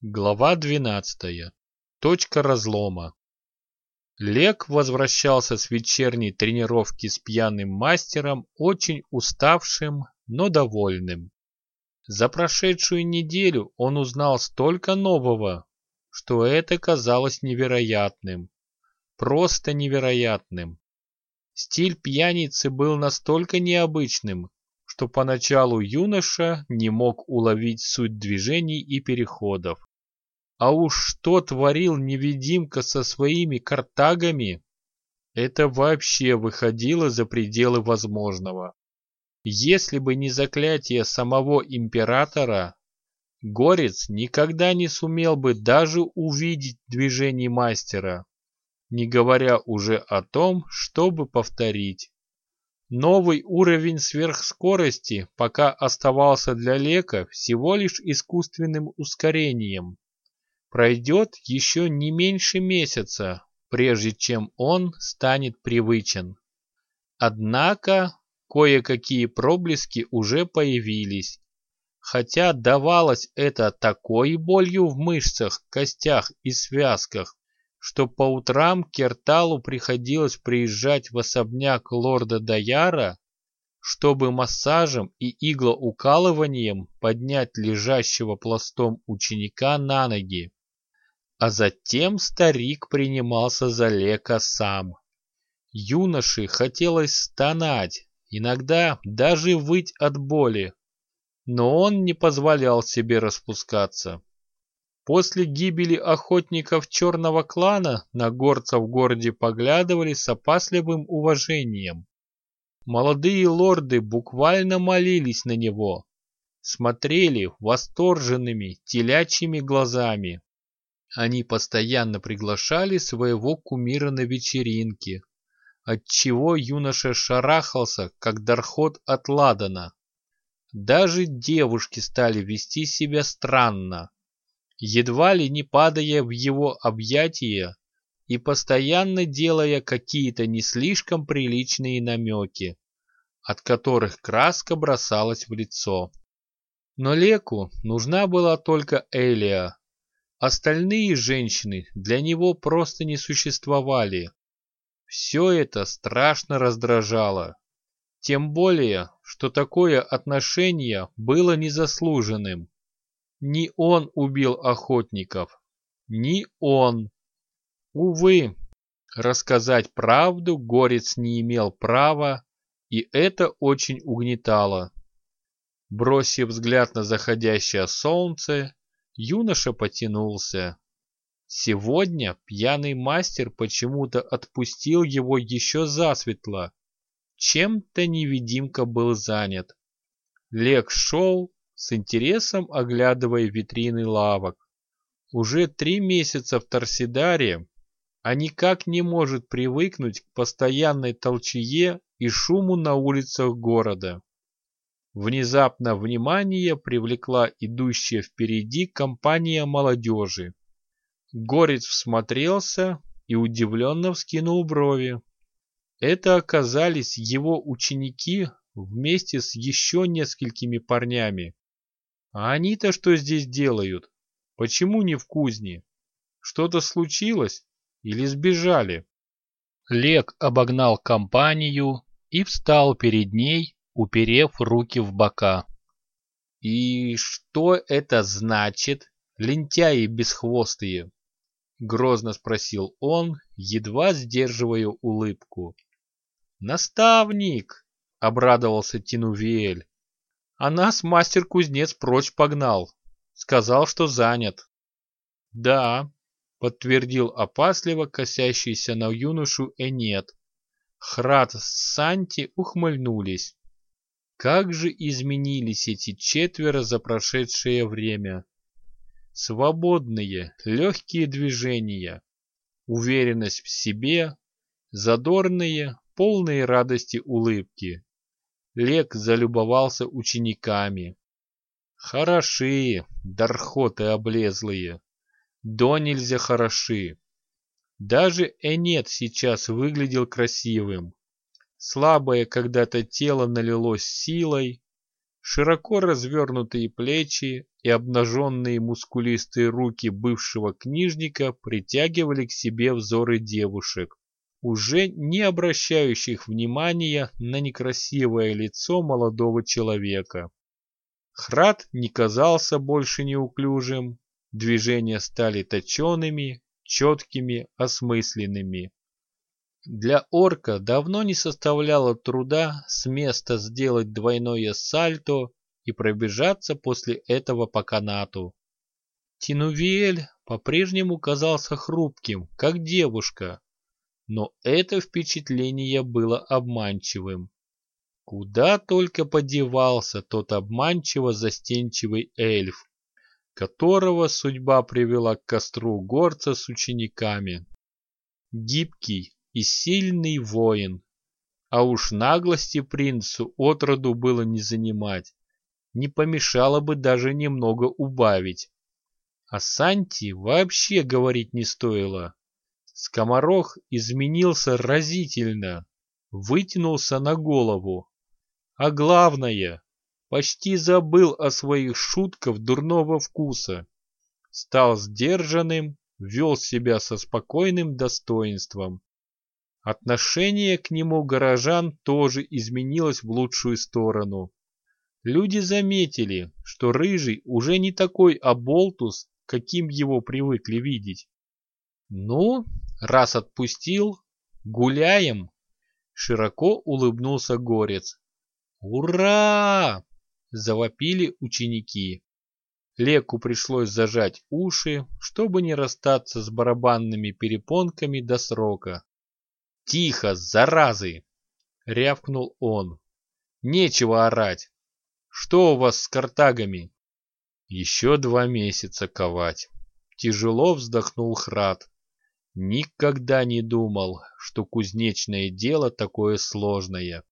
Глава 12. Точка разлома. Лек возвращался с вечерней тренировки с пьяным мастером, очень уставшим, но довольным. За прошедшую неделю он узнал столько нового, что это казалось невероятным. Просто невероятным. Стиль пьяницы был настолько необычным, что поначалу юноша не мог уловить суть движений и переходов. А уж что творил невидимка со своими картагами, это вообще выходило за пределы возможного. Если бы не заклятие самого императора, Горец никогда не сумел бы даже увидеть движение мастера, не говоря уже о том, чтобы повторить. Новый уровень сверхскорости пока оставался для Лека всего лишь искусственным ускорением. Пройдет еще не меньше месяца, прежде чем он станет привычен. Однако кое-какие проблески уже появились, хотя давалось это такой болью в мышцах, костях и связках, что по утрам Керталу приходилось приезжать в особняк лорда Даяра, чтобы массажем и иглоукалыванием поднять лежащего пластом ученика на ноги. А затем старик принимался за лека сам. Юноше хотелось стонать, иногда даже выть от боли, но он не позволял себе распускаться. После гибели охотников черного клана на горца в городе поглядывали с опасливым уважением. Молодые лорды буквально молились на него, смотрели восторженными телячьими глазами. Они постоянно приглашали своего кумира на вечеринки, отчего юноша шарахался, как дархот от ладана. Даже девушки стали вести себя странно, едва ли не падая в его объятия и постоянно делая какие-то не слишком приличные намеки, от которых краска бросалась в лицо. Но Леку нужна была только Элия, Остальные женщины для него просто не существовали. Все это страшно раздражало. Тем более, что такое отношение было незаслуженным. Не он убил охотников, не он. Увы, рассказать правду Горец не имел права, и это очень угнетало. Бросив взгляд на заходящее солнце, Юноша потянулся. Сегодня пьяный мастер почему-то отпустил его еще засветло. Чем-то невидимка был занят. Лек шел, с интересом оглядывая витрины лавок. Уже три месяца в Торсидаре, а никак не может привыкнуть к постоянной толчее и шуму на улицах города. Внезапно внимание привлекла идущая впереди компания молодежи. Горец всмотрелся и удивленно вскинул брови. Это оказались его ученики вместе с еще несколькими парнями. А они-то что здесь делают? Почему не в кузне? Что-то случилось или сбежали? Лек обогнал компанию и встал перед ней, уперев руки в бока. «И что это значит, лентяи бесхвостые?» — грозно спросил он, едва сдерживая улыбку. «Наставник!» — обрадовался Тинувиэль. «А нас мастер-кузнец прочь погнал. Сказал, что занят». «Да», — подтвердил опасливо косящийся на юношу Энет. Храд с Санти ухмыльнулись. Как же изменились эти четверо за прошедшее время. Свободные, легкие движения, уверенность в себе, задорные, полные радости улыбки. Лек залюбовался учениками. Хороши, дархоты облезлые, до нельзя хороши. Даже Энет сейчас выглядел красивым. Слабое когда-то тело налилось силой, широко развернутые плечи и обнаженные мускулистые руки бывшего книжника притягивали к себе взоры девушек, уже не обращающих внимания на некрасивое лицо молодого человека. Храд не казался больше неуклюжим, движения стали точеными, четкими, осмысленными. Для орка давно не составляло труда с места сделать двойное сальто и пробежаться после этого по канату. Тинувиэль по-прежнему казался хрупким, как девушка, но это впечатление было обманчивым. Куда только подевался тот обманчиво застенчивый эльф, которого судьба привела к костру горца с учениками. Гибкий и сильный воин, а уж наглости принцу отроду было не занимать, не помешало бы даже немного убавить. А Санти вообще говорить не стоило. Скоморох изменился разительно, вытянулся на голову. А главное, почти забыл о своих шутках дурного вкуса. Стал сдержанным, вел себя со спокойным достоинством. Отношение к нему горожан тоже изменилось в лучшую сторону. Люди заметили, что Рыжий уже не такой оболтус, каким его привыкли видеть. Ну, раз отпустил, гуляем, широко улыбнулся Горец. Ура! Завопили ученики. Леку пришлось зажать уши, чтобы не расстаться с барабанными перепонками до срока. «Тихо, заразы!» — рявкнул он. «Нечего орать! Что у вас с картагами?» «Еще два месяца ковать!» Тяжело вздохнул Храд. Никогда не думал, что кузнечное дело такое сложное.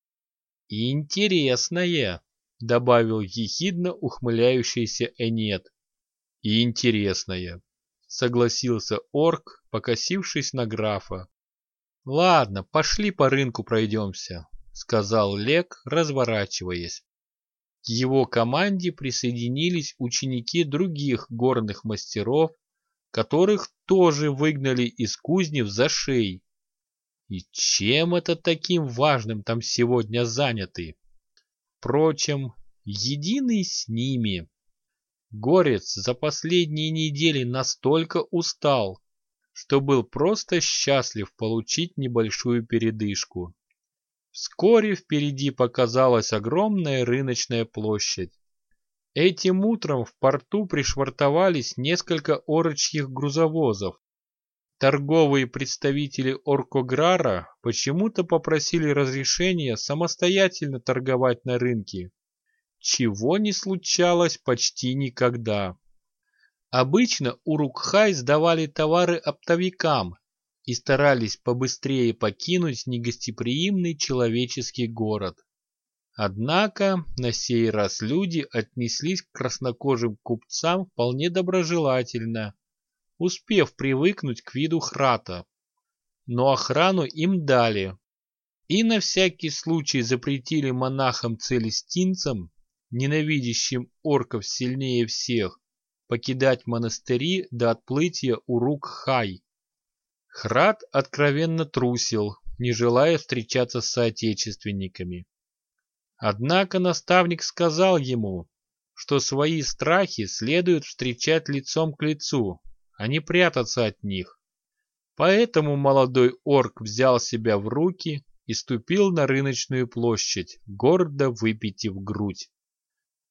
И интересное, добавил ехидно ухмыляющийся Энет. И интересное, согласился орк, покосившись на графа. Ладно, пошли по рынку пройдемся, сказал Лек, разворачиваясь. К его команде присоединились ученики других горных мастеров которых тоже выгнали из кузни в зашей. И чем это таким важным там сегодня заняты? Впрочем, единый с ними. Горец за последние недели настолько устал, что был просто счастлив получить небольшую передышку. Вскоре впереди показалась огромная рыночная площадь. Этим утром в порту пришвартовались несколько орочьих грузовозов. Торговые представители Оркограра почему-то попросили разрешения самостоятельно торговать на рынке, чего не случалось почти никогда. Обычно Урукхай сдавали товары оптовикам и старались побыстрее покинуть негостеприимный человеческий город. Однако на сей раз люди отнеслись к краснокожим купцам вполне доброжелательно, успев привыкнуть к виду храта. Но охрану им дали. И на всякий случай запретили монахам-целестинцам, ненавидящим орков сильнее всех, покидать монастыри до отплытия Урук-Хай. Храт откровенно трусил, не желая встречаться с соотечественниками. Однако наставник сказал ему, что свои страхи следует встречать лицом к лицу, а не прятаться от них. Поэтому молодой орк взял себя в руки и ступил на рыночную площадь, гордо выпитив грудь.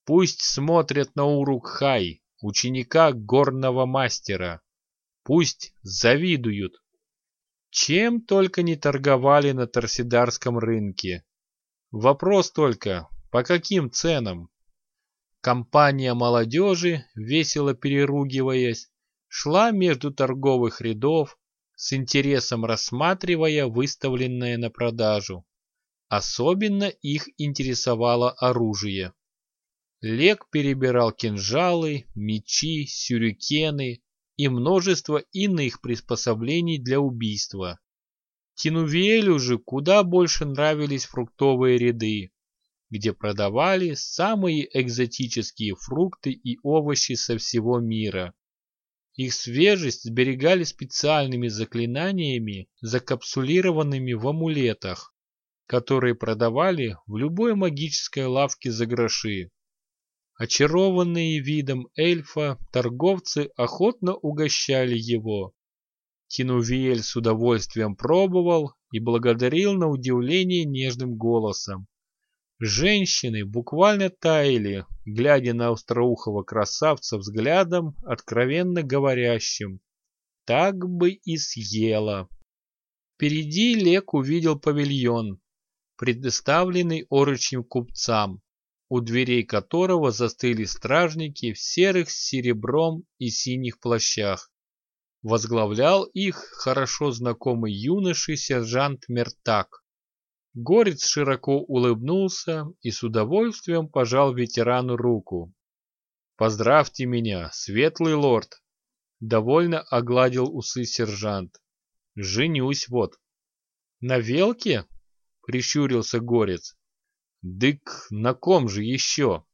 Пусть смотрят на Урукхай, ученика горного мастера. Пусть завидуют. Чем только не торговали на Торсидарском рынке. Вопрос только, по каким ценам? Компания молодежи, весело переругиваясь, шла между торговых рядов, с интересом рассматривая выставленное на продажу. Особенно их интересовало оружие. Лек перебирал кинжалы, мечи, сюрикены и множество иных приспособлений для убийства. Тинувиэлю же куда больше нравились фруктовые ряды, где продавали самые экзотические фрукты и овощи со всего мира. Их свежесть сберегали специальными заклинаниями, закапсулированными в амулетах, которые продавали в любой магической лавке за гроши. Очарованные видом эльфа, торговцы охотно угощали его. Кинувиэль с удовольствием пробовал и благодарил на удивление нежным голосом. Женщины буквально таяли, глядя на остроухого красавца взглядом, откровенно говорящим «Так бы и съела». Впереди Лек увидел павильон, предоставленный орочим купцам, у дверей которого застыли стражники в серых с серебром и синих плащах. Возглавлял их хорошо знакомый юноший сержант Мертак. Горец широко улыбнулся и с удовольствием пожал ветерану руку. «Поздравьте меня, светлый лорд!» Довольно огладил усы сержант. «Женюсь вот». «На велке?» — прищурился горец. «Дык, на ком же еще?»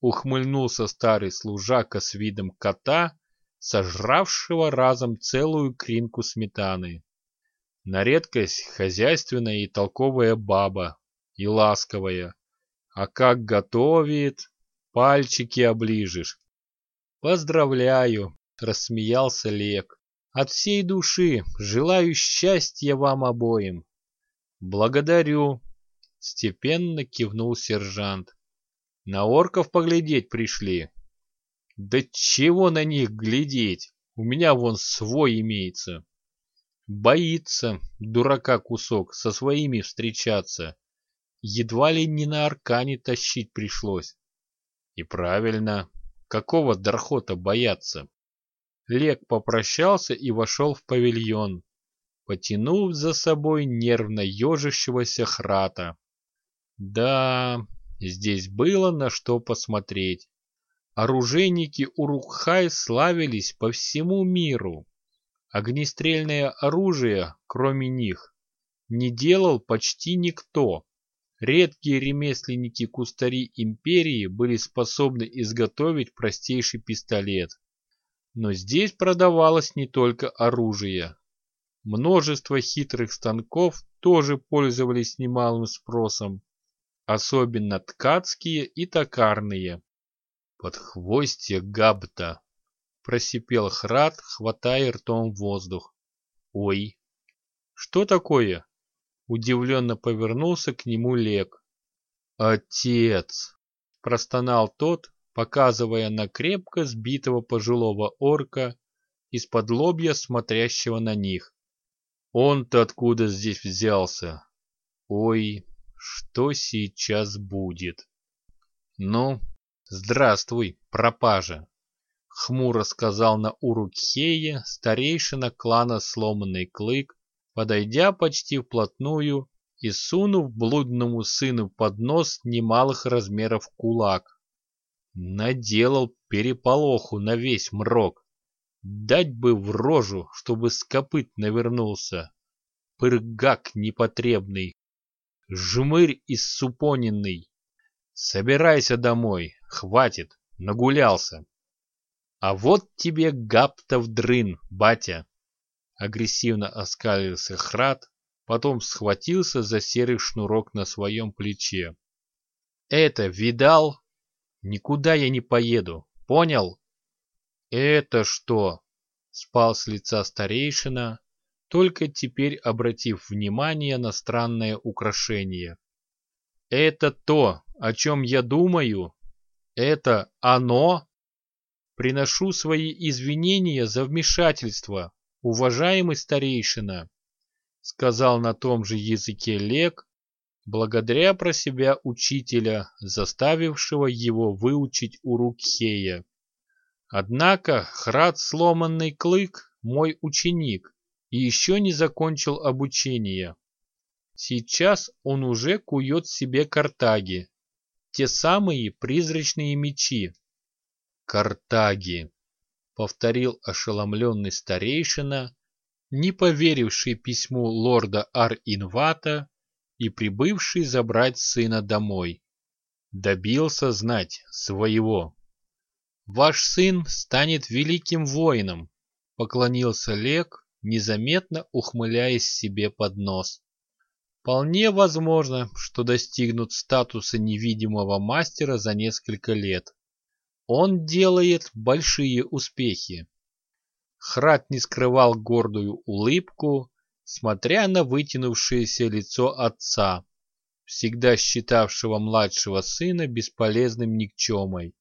Ухмыльнулся старый служака с видом кота, сожравшего разом целую кринку сметаны. На редкость хозяйственная и толковая баба, и ласковая. А как готовит, пальчики оближешь. Поздравляю, рассмеялся Лек. От всей души желаю счастья вам обоим. Благодарю, степенно кивнул сержант. На орков поглядеть пришли. Да чего на них глядеть? У меня вон свой имеется. Боится, дурака кусок, со своими встречаться. Едва ли не на аркане тащить пришлось. И правильно, какого дархота бояться? Лек попрощался и вошел в павильон, потянув за собой нервно ежащегося храта. Да, здесь было на что посмотреть. Оружейники Урукхай славились по всему миру. Огнестрельное оружие, кроме них, не делал почти никто. Редкие ремесленники-кустари империи были способны изготовить простейший пистолет. Но здесь продавалось не только оружие. Множество хитрых станков тоже пользовались немалым спросом, особенно ткацкие и токарные. Подхвостье габта просипел Храд, хватая ртом воздух. «Ой!» «Что такое?» Удивленно повернулся к нему Лек. «Отец!» – простонал тот, показывая на крепко сбитого пожилого орка, из-под лобья смотрящего на них. «Он-то откуда здесь взялся? Ой, что сейчас будет?» «Ну, здравствуй, пропажа!» хмуро сказал на Урукхее старейшина клана Сломанный Клык, подойдя почти вплотную и сунув блудному сыну под нос немалых размеров кулак. Наделал переполоху на весь мрок. Дать бы в рожу, чтобы с копыт навернулся. Пыргак непотребный. Жмырь иссупоненный. Собирайся домой, хватит, нагулялся. А вот тебе гаптов дрын, батя. Агрессивно оскалился Храд, потом схватился за серый шнурок на своем плече. Это видал? Никуда я не поеду, понял? Это что? Спал с лица старейшина, только теперь обратив внимание на странное украшение. Это то, о чем я думаю? Это оно? Приношу свои извинения за вмешательство, уважаемый старейшина, сказал на том же языке Лек, благодаря про себя учителя, заставившего его выучить урок Хея. Однако Храд Сломанный Клык мой ученик и еще не закончил обучение. Сейчас он уже кует себе картаги, те самые призрачные мечи, Картаги, повторил ошеломленный старейшина, не поверивший письму лорда Ар-Инвата и прибывший забрать сына домой. Добился знать своего. Ваш сын станет великим воином, поклонился Лек, незаметно ухмыляясь себе под нос. Вполне возможно, что достигнут статуса невидимого мастера за несколько лет. Он делает большие успехи. Храт не скрывал гордую улыбку, смотря на вытянувшееся лицо отца, всегда считавшего младшего сына бесполезным никчемой.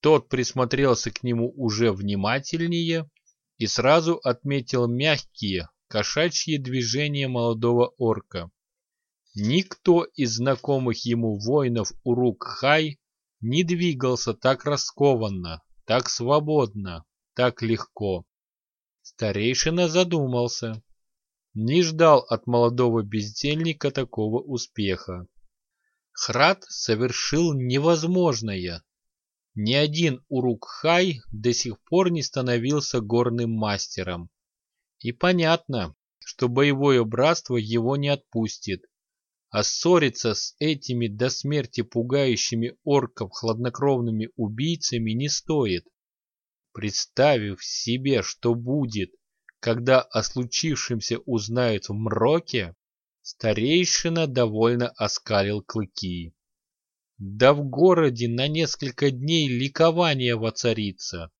Тот присмотрелся к нему уже внимательнее и сразу отметил мягкие, кошачьи движения молодого орка. Никто из знакомых ему воинов Урук-Хай не двигался так раскованно, так свободно, так легко. Старейшина задумался. Не ждал от молодого бездельника такого успеха. Храд совершил невозможное. Ни один Урукхай до сих пор не становился горным мастером. И понятно, что боевое братство его не отпустит. А ссориться с этими до смерти пугающими орков хладнокровными убийцами не стоит. Представив себе, что будет, когда о случившемся узнают в мроке, старейшина довольно оскалил клыки. Да в городе на несколько дней ликование воцарится.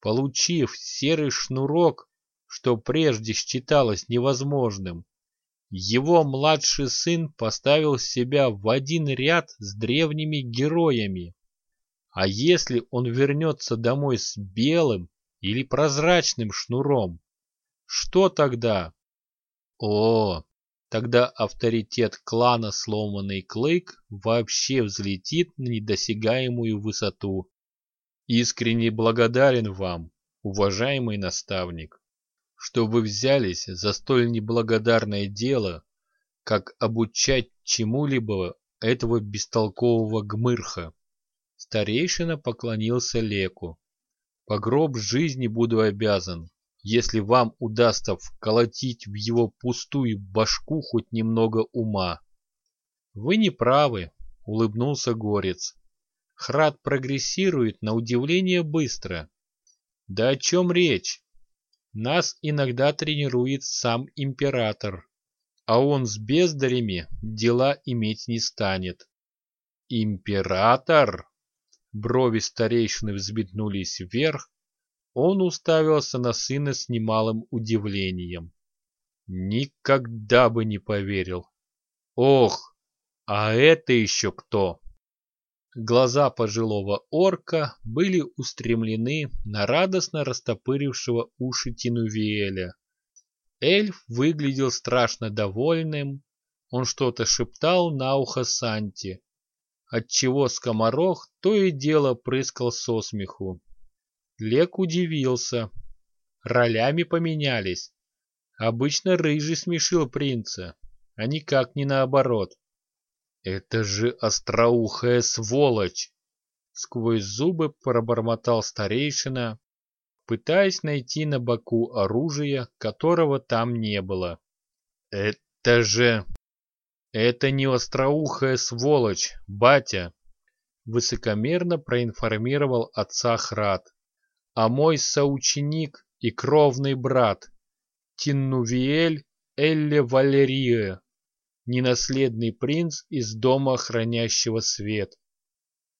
Получив серый шнурок, что прежде считалось невозможным, его младший сын поставил себя в один ряд с древними героями. А если он вернется домой с белым или прозрачным шнуром, что тогда? О, тогда авторитет клана Сломанный Клык вообще взлетит на недосягаемую высоту. Искренне благодарен вам, уважаемый наставник, что вы взялись за столь неблагодарное дело, как обучать чему-либо этого бестолкового гмырха. Старейшина поклонился Леку. По гроб жизни буду обязан, если вам удастся вколотить в его пустую башку хоть немного ума. Вы не правы, улыбнулся Горец. Храд прогрессирует на удивление быстро. Да о чем речь? Нас иногда тренирует сам император, а он с бездарями дела иметь не станет. Император? Брови старейшины взметнулись вверх, он уставился на сына с немалым удивлением. Никогда бы не поверил. Ох, а это еще кто? Глаза пожилого орка были устремлены на радостно растопырившего уши Тинувиэля. Эльф выглядел страшно довольным, он что-то шептал на ухо Санти, отчего скоморох то и дело прыскал со смеху. Лек удивился. Ролями поменялись. Обычно рыжий смешил принца, а никак не наоборот. «Это же остроухая сволочь!» Сквозь зубы пробормотал старейшина, пытаясь найти на боку оружие, которого там не было. «Это же...» «Это не остроухая сволочь, батя!» Высокомерно проинформировал отца Храд а мой соученик и кровный брат Тиннувиэль Элле Валерия, ненаследный принц из дома хранящего свет.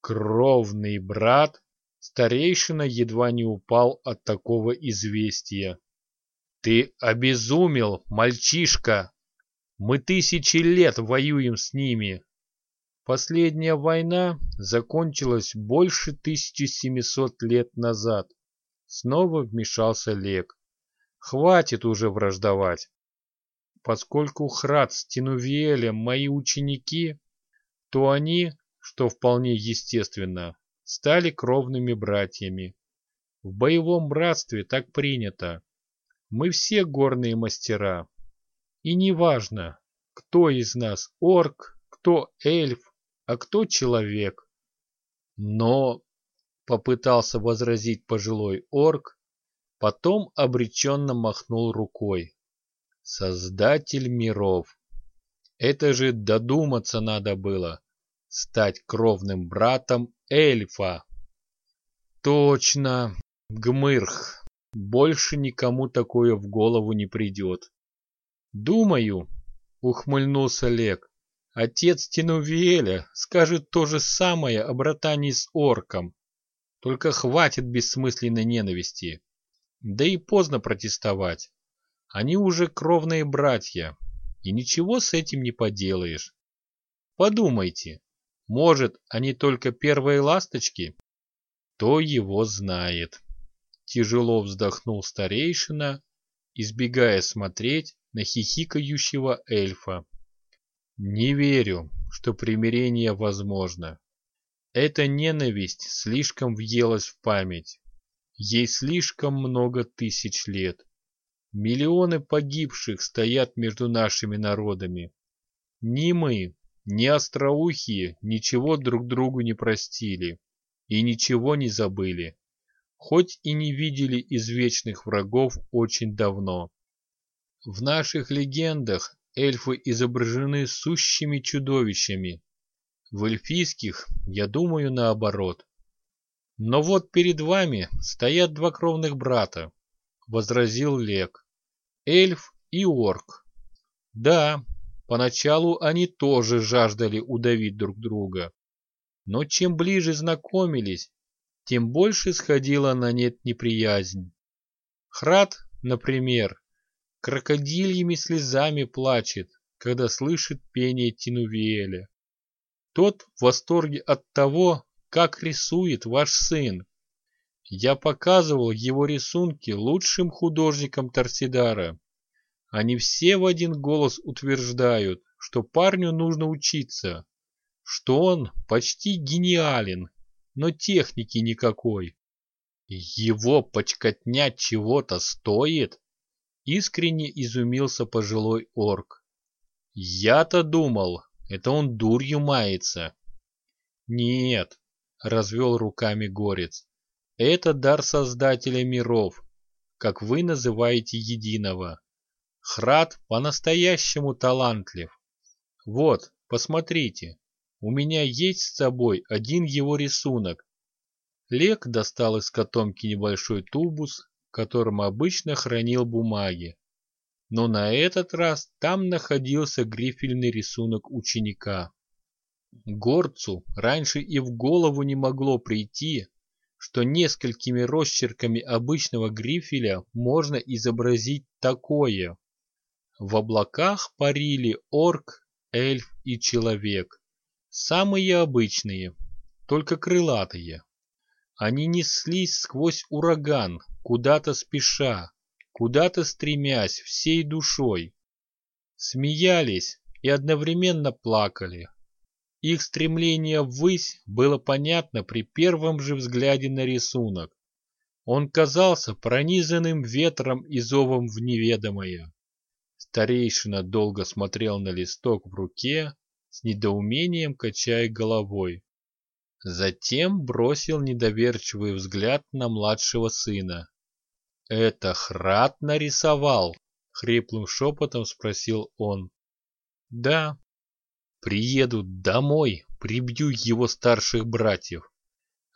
Кровный брат, старейшина едва не упал от такого известия. Ты обезумел, мальчишка! Мы тысячи лет воюем с ними. Последняя война закончилась больше 1700 лет назад. Снова вмешался Лек. Хватит уже враждовать. Поскольку Храд с Тинувиэлем мои ученики, то они, что вполне естественно, стали кровными братьями. В боевом братстве так принято. Мы все горные мастера. И неважно, кто из нас орк, кто эльф, а кто человек. Но Попытался возразить пожилой орк, потом обреченно махнул рукой. Создатель миров. Это же додуматься надо было. стать кровным братом эльфа. Точно, Гмырх, больше никому такое в голову не придет. Думаю, ухмыльнулся Лек, отец Тинувиэля скажет то же самое о братании с орком. Только хватит бессмысленной ненависти. Да и поздно протестовать. Они уже кровные братья, и ничего с этим не поделаешь. Подумайте, может, они только первые ласточки? Кто его знает? Тяжело вздохнул старейшина, избегая смотреть на хихикающего эльфа. Не верю, что примирение возможно. Эта ненависть слишком въелась в память. Ей слишком много тысяч лет. Миллионы погибших стоят между нашими народами. Ни мы, ни остроухие ничего друг другу не простили и ничего не забыли, хоть и не видели извечных врагов очень давно. В наших легендах эльфы изображены сущими чудовищами. В эльфийских, я думаю, наоборот. Но вот перед вами стоят два кровных брата, возразил Лек. Эльф и орк. Да, поначалу они тоже жаждали удавить друг друга. Но чем ближе знакомились, тем больше сходила на нет неприязнь. Храд, например, крокодильями слезами плачет, когда слышит пение Тинувиэля. Тот в восторге от того, как рисует ваш сын. Я показывал его рисунки лучшим художникам Торсидара. Они все в один голос утверждают, что парню нужно учиться, что он почти гениален, но техники никакой. Его почкотня чего-то стоит? Искренне изумился пожилой орк. Я-то думал, это он дурью мается. Нет, развел руками горец. Это дар Создателя миров, как вы называете единого. Храд по-настоящему талантлив. Вот, посмотрите, у меня есть с собой один его рисунок. Лек достал из котомки небольшой тубус, в котором обычно хранил бумаги. Но на этот раз там находился грифельный рисунок ученика. Горцу раньше и в голову не могло прийти, что несколькими росчерками обычного грифеля можно изобразить такое. В облаках парили орк, эльф и человек. Самые обычные, только крылатые. Они неслись сквозь ураган, куда-то спеша, куда-то стремясь всей душой. Смеялись и одновременно плакали, их стремление ввысь было понятно при первом же взгляде на рисунок. Он казался пронизанным ветром и зовом в неведомое. Старейшина долго смотрел на листок в руке, с недоумением качая головой. Затем бросил недоверчивый взгляд на младшего сына. «Это Храд нарисовал?» — хриплым шепотом спросил он. «Да», Приеду домой, прибью его старших братьев.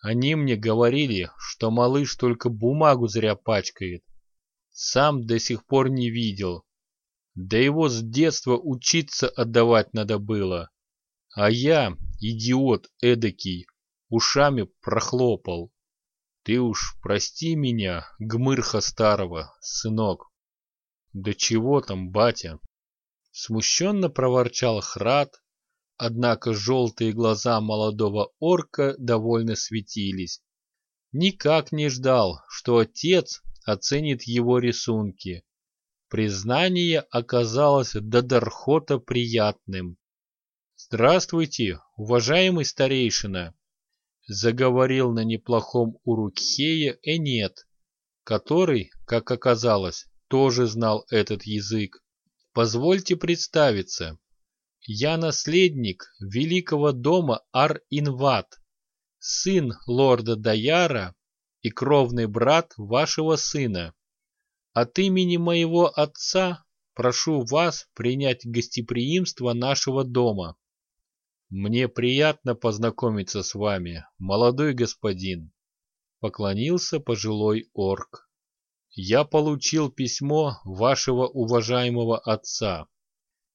Они мне говорили, что малыш только бумагу зря пачкает. Сам до сих пор не видел. Да его с детства учиться отдавать надо было. А я, идиот эдакий, ушами прохлопал. Ты уж прости меня, гмырха старого, сынок. Да чего там, батя? Смущенно проворчал Храд, Однако желтые глаза молодого орка довольно светились. Никак не ждал, что отец оценит его рисунки. Признание оказалось до Дархота приятным. «Здравствуйте, уважаемый старейшина!» Заговорил на неплохом урукхее Энет, который, как оказалось, тоже знал этот язык. «Позвольте представиться. Я наследник великого дома Ар-Инват, сын лорда Даяра и кровный брат вашего сына. От имени моего отца прошу вас принять гостеприимство нашего дома. Мне приятно познакомиться с вами, молодой господин, поклонился пожилой орк. Я получил письмо вашего уважаемого отца.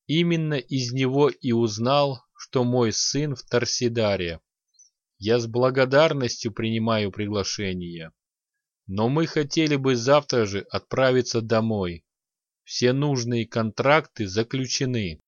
Именно из него и узнал, что мой сын в Торсидаре. Я с благодарностью принимаю приглашение. Но мы хотели бы завтра же отправиться домой. Все нужные контракты заключены.